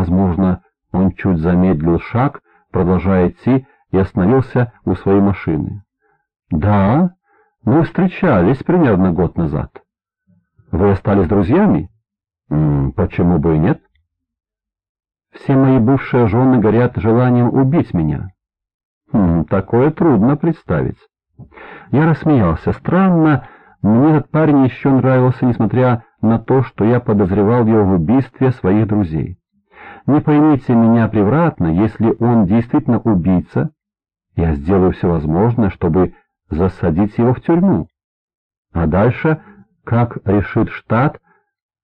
Возможно, он чуть замедлил шаг, продолжая идти, и остановился у своей машины. «Да, мы встречались примерно год назад. Вы остались друзьями?» М -м, «Почему бы и нет?» «Все мои бывшие жены горят желанием убить меня». Хм, «Такое трудно представить». Я рассмеялся. «Странно, мне этот парень еще нравился, несмотря на то, что я подозревал его в убийстве своих друзей. Не поймите меня превратно, если он действительно убийца, я сделаю все возможное, чтобы засадить его в тюрьму. А дальше, как решит штат,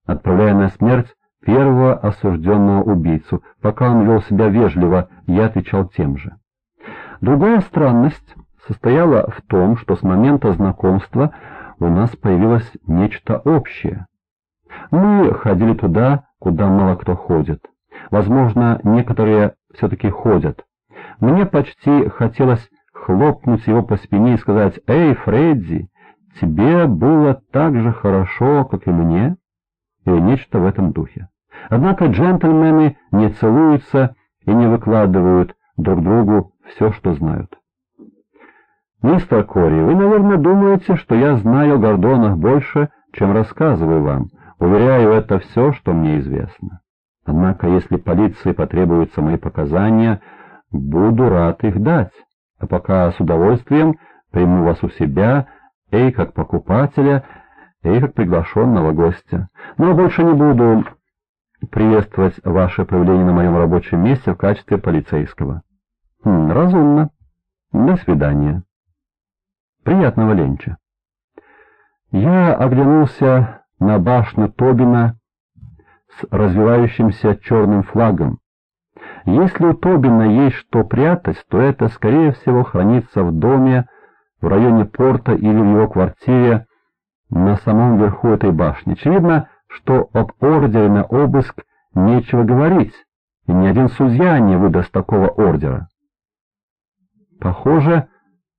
отправляя на смерть первого осужденного убийцу. Пока он вел себя вежливо, я отвечал тем же. Другая странность состояла в том, что с момента знакомства у нас появилось нечто общее. Мы ходили туда, куда мало кто ходит. Возможно, некоторые все-таки ходят. Мне почти хотелось хлопнуть его по спине и сказать «Эй, Фредди, тебе было так же хорошо, как и мне?» или нечто в этом духе. Однако джентльмены не целуются и не выкладывают друг другу все, что знают. «Мистер Кори, вы, наверное, думаете, что я знаю о Гордонах больше, чем рассказываю вам. Уверяю, это все, что мне известно. Однако, если полиции потребуются мои показания, буду рад их дать. А пока с удовольствием приму вас у себя, эй, как покупателя, эй, как приглашенного гостя. Но больше не буду приветствовать ваше появление на моем рабочем месте в качестве полицейского. Хм, разумно. До свидания. Приятного ленча. Я оглянулся на башню Тобина с развивающимся черным флагом. Если у Тобина есть что прятать, то это, скорее всего, хранится в доме, в районе порта или в его квартире на самом верху этой башни. Очевидно, что об ордере на обыск нечего говорить, и ни один судья не выдаст такого ордера. Похоже,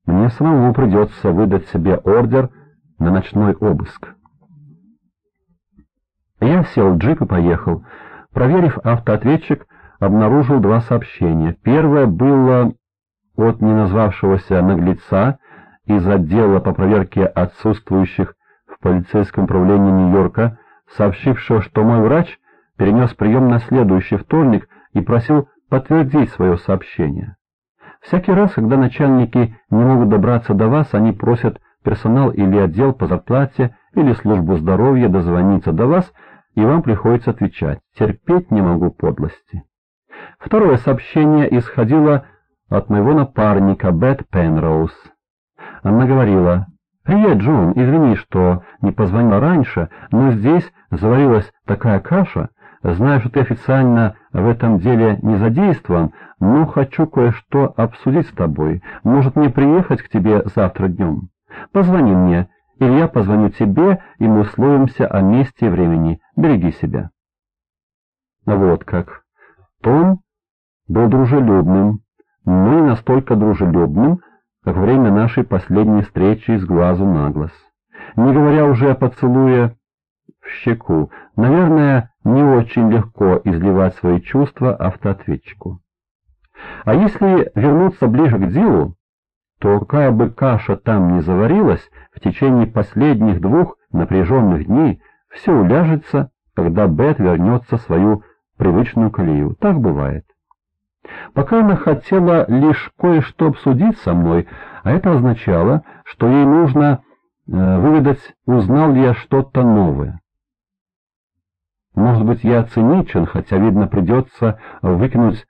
мне самому придется выдать себе ордер на ночной обыск. Я сел в джип и поехал. Проверив автоответчик, обнаружил два сообщения. Первое было от неназвавшегося наглеца из отдела по проверке отсутствующих в полицейском управлении Нью-Йорка, сообщившего, что мой врач перенес прием на следующий вторник и просил подтвердить свое сообщение. Всякий раз, когда начальники не могут добраться до вас, они просят персонал или отдел по зарплате или службу здоровья дозвониться до вас, и вам приходится отвечать «терпеть не могу подлости». Второе сообщение исходило от моего напарника Бет Пенроуз. Она говорила «Привет, Джон, извини, что не позвонила раньше, но здесь заварилась такая каша. Знаю, что ты официально в этом деле не задействован, но хочу кое-что обсудить с тобой. Может мне приехать к тебе завтра днем?» Позвони мне, или я позвоню тебе, и мы условимся о месте и времени. Береги себя. Вот как. Том был дружелюбным, но не настолько дружелюбным, как время нашей последней встречи с глазу на глаз. Не говоря уже о поцелуе в щеку, наверное, не очень легко изливать свои чувства автоответчику. А если вернуться ближе к делу, то какая бы каша там ни заварилась, в течение последних двух напряженных дней все уляжется, когда Бет вернется в свою привычную колею. Так бывает. Пока она хотела лишь кое-что обсудить со мной, а это означало, что ей нужно э, выведать, узнал ли я что-то новое. Может быть, я циничен, хотя, видно, придется выкинуть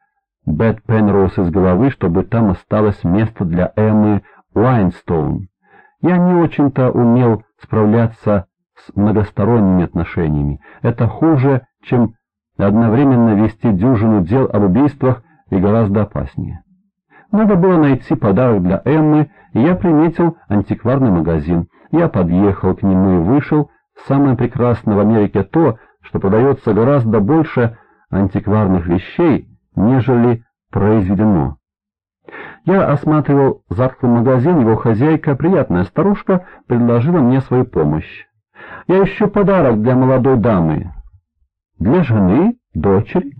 Бет Пенроуз из головы, чтобы там осталось место для Эммы Уайнстоун. Я не очень-то умел справляться с многосторонними отношениями. Это хуже, чем одновременно вести дюжину дел об убийствах и гораздо опаснее. Надо было найти подарок для Эммы, и я приметил антикварный магазин. Я подъехал к нему и вышел. Самое прекрасное в Америке то, что продается гораздо больше антикварных вещей, нежели произведено. Я осматривал затхлый магазин, его хозяйка, приятная старушка, предложила мне свою помощь. Я ищу подарок для молодой дамы. Для жены, дочери.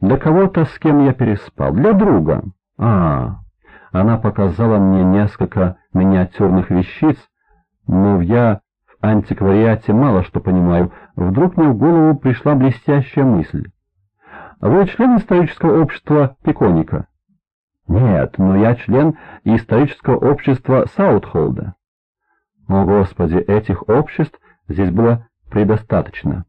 Для кого-то, с кем я переспал. Для друга. А, она показала мне несколько миниатюрных вещиц, но я в антиквариате мало что понимаю. Вдруг мне в голову пришла блестящая мысль. Вы член исторического общества Пеконика? Нет, но я член исторического общества Саутхолда. О, Господи, этих обществ здесь было предостаточно.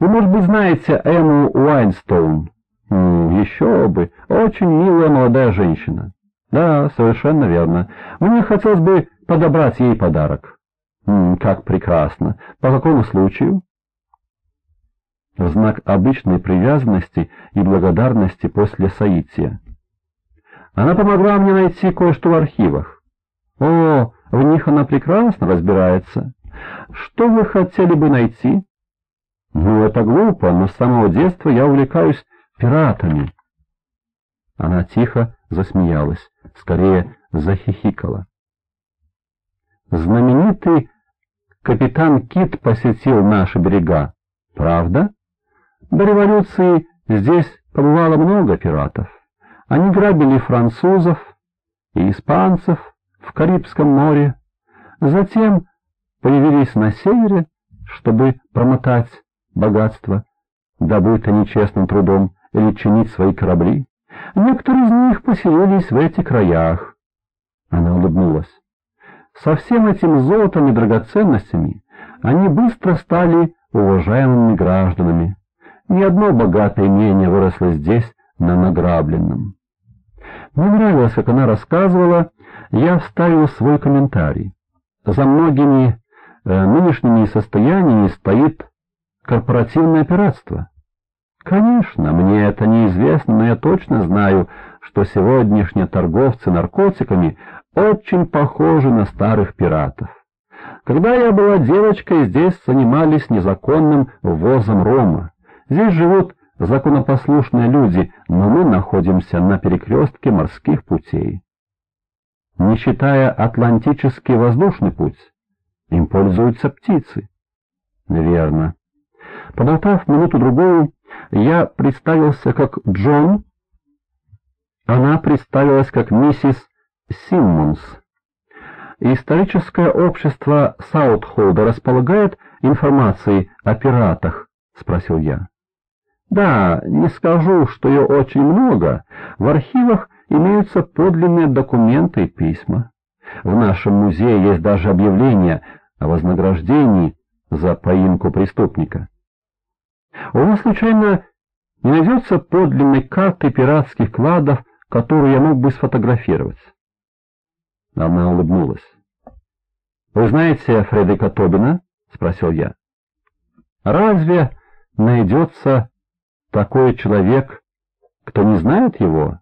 Вы, может быть, знаете Эмму Уайнстоун? Еще бы, очень милая молодая женщина. Да, совершенно верно. Мне хотелось бы подобрать ей подарок. Как прекрасно. По какому случаю? В знак обычной привязанности и благодарности после соития. Она помогла мне найти кое-что в архивах. О, в них она прекрасно разбирается. Что вы хотели бы найти? Ну, это глупо, но с самого детства я увлекаюсь пиратами. Она тихо засмеялась, скорее захихикала. Знаменитый капитан Кит посетил наши берега. Правда? До революции здесь побывало много пиратов. Они грабили французов и испанцев в Карибском море, затем появились на севере, чтобы промотать богатство, добытое нечестным трудом, или чинить свои корабли. Некоторые из них поселились в этих краях. Она улыбнулась. Со всем этим золотом и драгоценностями они быстро стали уважаемыми гражданами. Ни одно богатое имение выросло здесь, на награбленном. Мне нравилось, как она рассказывала, я вставил свой комментарий. За многими э, нынешними состояниями стоит корпоративное пиратство. Конечно, мне это неизвестно, но я точно знаю, что сегодняшние торговцы наркотиками очень похожи на старых пиратов. Когда я была девочкой, здесь занимались незаконным ввозом рома. Здесь живут законопослушные люди, но мы находимся на перекрестке морских путей. Не считая Атлантический воздушный путь, им пользуются птицы. Верно. Поболтав минуту-другую, я представился как Джон, она представилась как миссис Симмонс. Историческое общество Саутхолда располагает информацией о пиратах, спросил я. Да, не скажу, что ее очень много. В архивах имеются подлинные документы и письма. В нашем музее есть даже объявление о вознаграждении за поимку преступника. У вас, случайно, не найдется подлинной карты пиратских кладов, которую я мог бы сфотографировать? Она улыбнулась. — Вы знаете Фредерика Тобина? — спросил я. — Разве найдется такой человек, кто не знает его?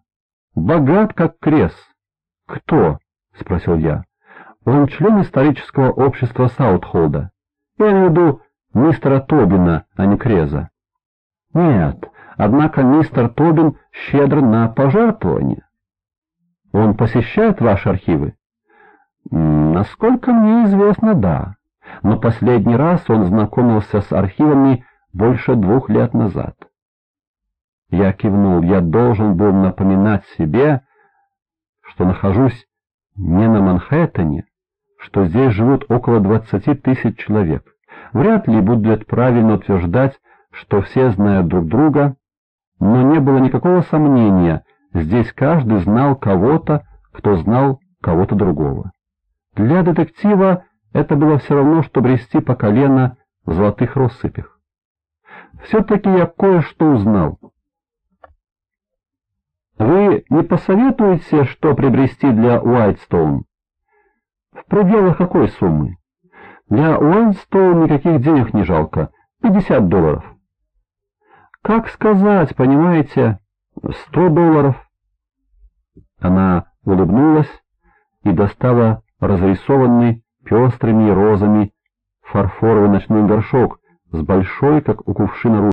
Богат, как крес. — Кто? — спросил я. — Он член исторического общества Саутхолда. Я имею в виду мистера Тобина, а не Креза. Нет, однако мистер Тобин щедр на пожертвования. Он посещает ваши архивы? Насколько мне известно, да. Но последний раз он знакомился с архивами больше двух лет назад. Я кивнул. Я должен был напоминать себе, что нахожусь не на Манхэттене, что здесь живут около двадцати тысяч человек. Вряд ли будет правильно утверждать, что все знают друг друга, но не было никакого сомнения, здесь каждый знал кого-то, кто знал кого-то другого. Для детектива это было все равно, что брести по колено в золотых россыпях. Все-таки я кое-что узнал. Вы не посоветуете, что приобрести для Уайтстоун? В пределах какой суммы? Для Уайтстоун никаких денег не жалко. 50 долларов. Как сказать, понимаете, сто долларов. Она улыбнулась и достала разрисованный пестрыми розами фарфоровый ночной горшок с большой, как у кувшина,